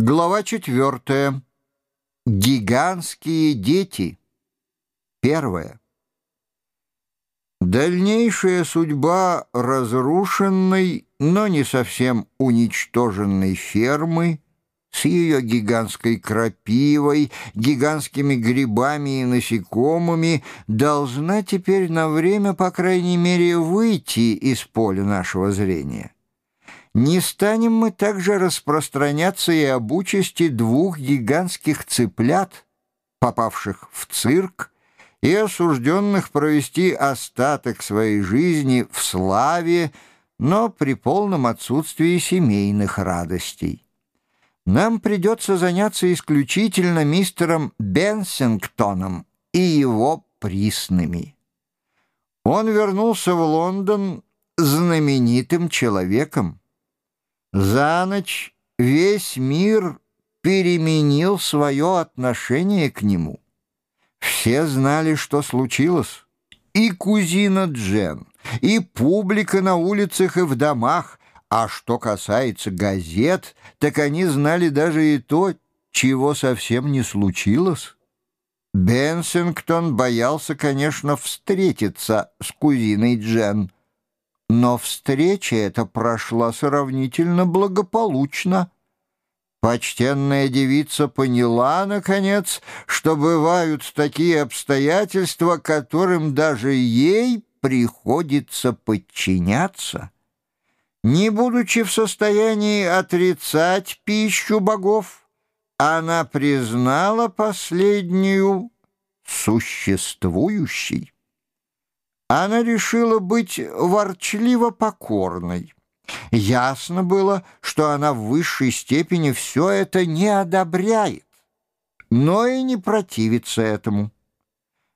Глава четвертая. Гигантские дети. Первое. Дальнейшая судьба разрушенной, но не совсем уничтоженной фермы с ее гигантской крапивой, гигантскими грибами и насекомыми должна теперь на время, по крайней мере, выйти из поля нашего зрения. Не станем мы также распространяться и об участи двух гигантских цыплят, попавших в цирк и осужденных провести остаток своей жизни в славе, но при полном отсутствии семейных радостей. Нам придется заняться исключительно мистером Бенсингтоном и его присными. Он вернулся в Лондон знаменитым человеком. За ночь весь мир переменил свое отношение к нему. Все знали, что случилось. И кузина Джен, и публика на улицах и в домах. А что касается газет, так они знали даже и то, чего совсем не случилось. Бенсингтон боялся, конечно, встретиться с кузиной Джен, но встреча эта прошла сравнительно благополучно. Почтенная девица поняла, наконец, что бывают такие обстоятельства, которым даже ей приходится подчиняться. Не будучи в состоянии отрицать пищу богов, она признала последнюю существующей. Она решила быть ворчливо покорной. Ясно было, что она в высшей степени все это не одобряет, но и не противится этому.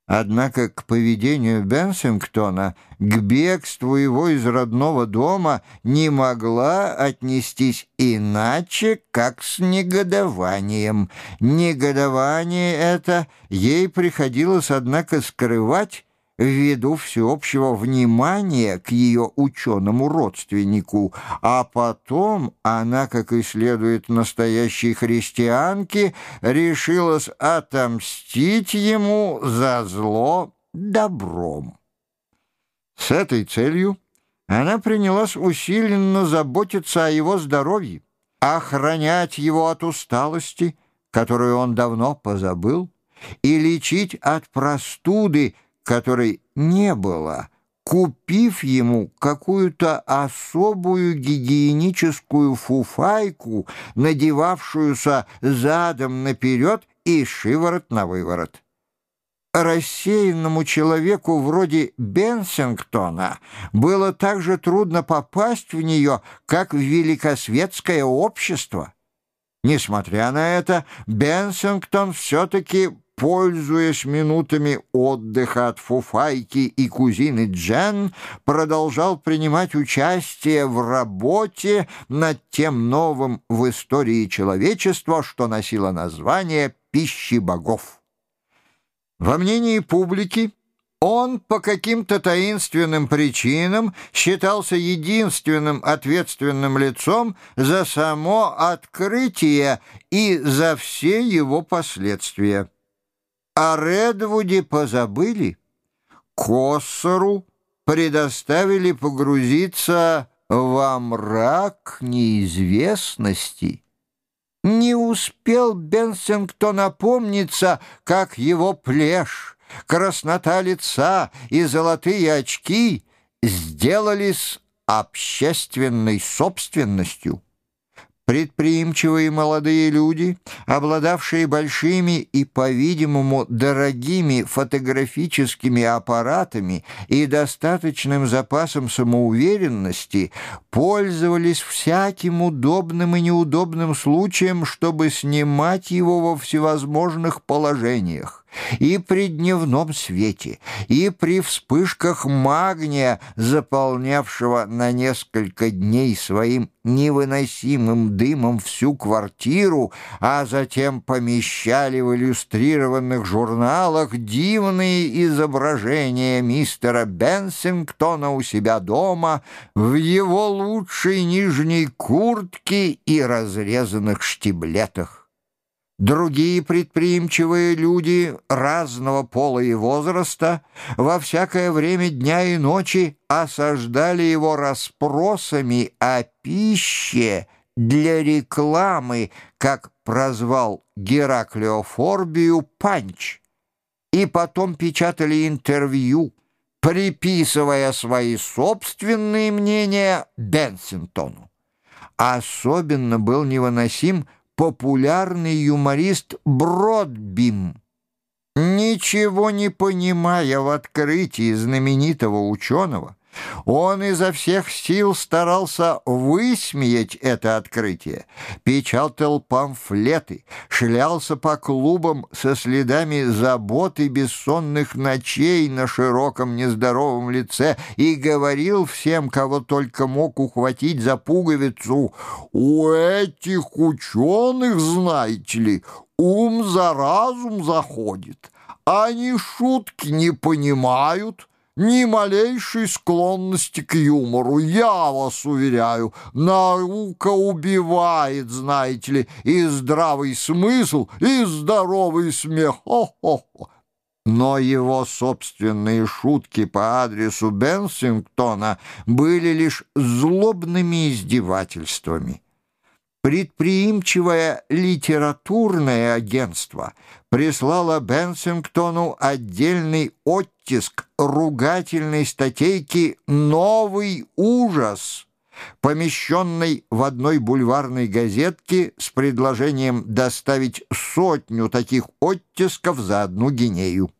Однако к поведению Бенсингтона, к бегству его из родного дома не могла отнестись иначе, как с негодованием. Негодование это ей приходилось, однако, скрывать, ввиду всеобщего внимания к ее ученому родственнику, а потом она, как и следует настоящей христианке, решилась отомстить ему за зло добром. С этой целью она принялась усиленно заботиться о его здоровье, охранять его от усталости, которую он давно позабыл, и лечить от простуды, которой не было, купив ему какую-то особую гигиеническую фуфайку, надевавшуюся задом наперед и шиворот на выворот. Рассеянному человеку вроде Бенсингтона было так же трудно попасть в нее, как в великосветское общество. Несмотря на это, Бенсингтон все-таки пользуясь минутами отдыха от Фуфайки и кузины Джен, продолжал принимать участие в работе над тем новым в истории человечества, что носило название «Пищи богов». Во мнении публики он по каким-то таинственным причинам считался единственным ответственным лицом за само открытие и за все его последствия. О Редвуде позабыли. Коссору предоставили погрузиться во мрак неизвестности. Не успел Бенсингтон опомниться, как его плешь, краснота лица и золотые очки сделались общественной собственностью. Предприимчивые молодые люди, обладавшие большими и, по-видимому, дорогими фотографическими аппаратами и достаточным запасом самоуверенности, пользовались всяким удобным и неудобным случаем, чтобы снимать его во всевозможных положениях и при дневном свете, и при вспышках магния, заполнявшего на несколько дней своим невыносимым дымом всю квартиру, а затем помещали в иллюстрированных журналах дивные изображения мистера Бенсингтона у себя дома в его лучшей нижней куртке и разрезанных штиблетах. Другие предприимчивые люди разного пола и возраста во всякое время дня и ночи осаждали его расспросами о пище для рекламы, как прозвал Гераклеофорбию Панч, и потом печатали интервью, приписывая свои собственные мнения Бенсингтону. Особенно был невыносим популярный юморист Бродбим. Ничего не понимая в открытии знаменитого ученого, он изо всех сил старался высмеять это открытие, печатал памфлеты, шлялся по клубам со следами заботы бессонных ночей на широком нездоровом лице и говорил всем, кого только мог ухватить за пуговицу, «У этих ученых, знаете ли, ум за разум заходит, они шутки не понимают» ни малейшей склонности к юмору. Я вас уверяю, наука убивает, знаете ли, и здравый смысл, и здоровый смех. Хо-хо-хо. Но его собственные шутки по адресу Бенсингтона были лишь злобными издевательствами. Предприимчивое литературное агентство прислало Бенсингтону отдельный оттиск ругательной статейки «Новый ужас», помещенной в одной бульварной газетке с предложением доставить сотню таких оттисков за одну гинею.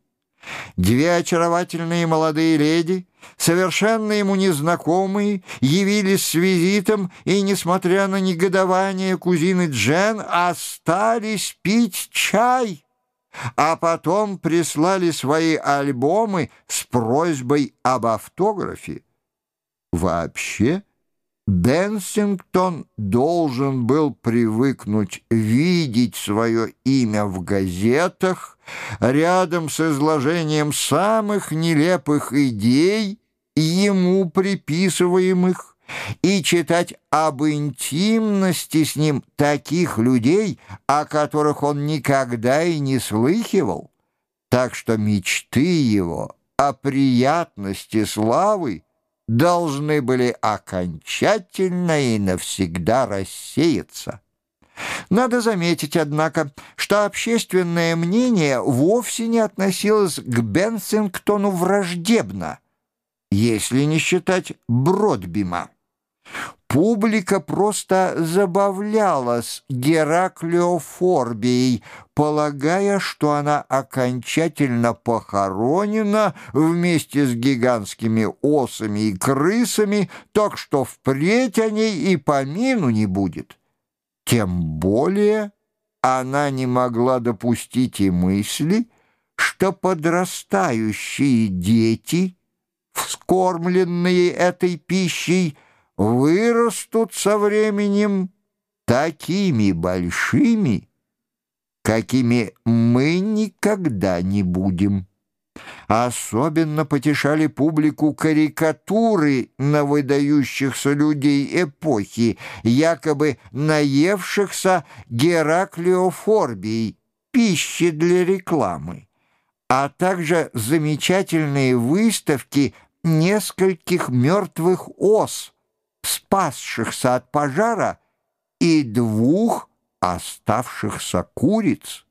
Две очаровательные молодые леди, совершенно ему незнакомые, явились с визитом и, несмотря на негодование кузины Джен, остались пить чай, а потом прислали свои альбомы с просьбой об автографе. Вообще... Бенсингтон должен был привыкнуть видеть свое имя в газетах рядом с изложением самых нелепых идей, ему приписываемых, и читать об интимности с ним таких людей, о которых он никогда и не слыхивал. Так что мечты его о приятности славы должны были окончательно и навсегда рассеяться. Надо заметить, однако, что общественное мнение вовсе не относилось к Бенсингтону враждебно, если не считать Бродбима. Публика просто забавлялась Гераклеофорбией, полагая, что она окончательно похоронена вместе с гигантскими осами и крысами, так что впредь о ней и помину не будет. Тем более она не могла допустить и мысли, что подрастающие дети, вскормленные этой пищей, вырастут со временем такими большими, какими мы никогда не будем. Особенно потешали публику карикатуры на выдающихся людей эпохи, якобы наевшихся Гераклеофорбией, пищи для рекламы, а также замечательные выставки нескольких мертвых ос, спасшихся от пожара, и двух оставшихся куриц.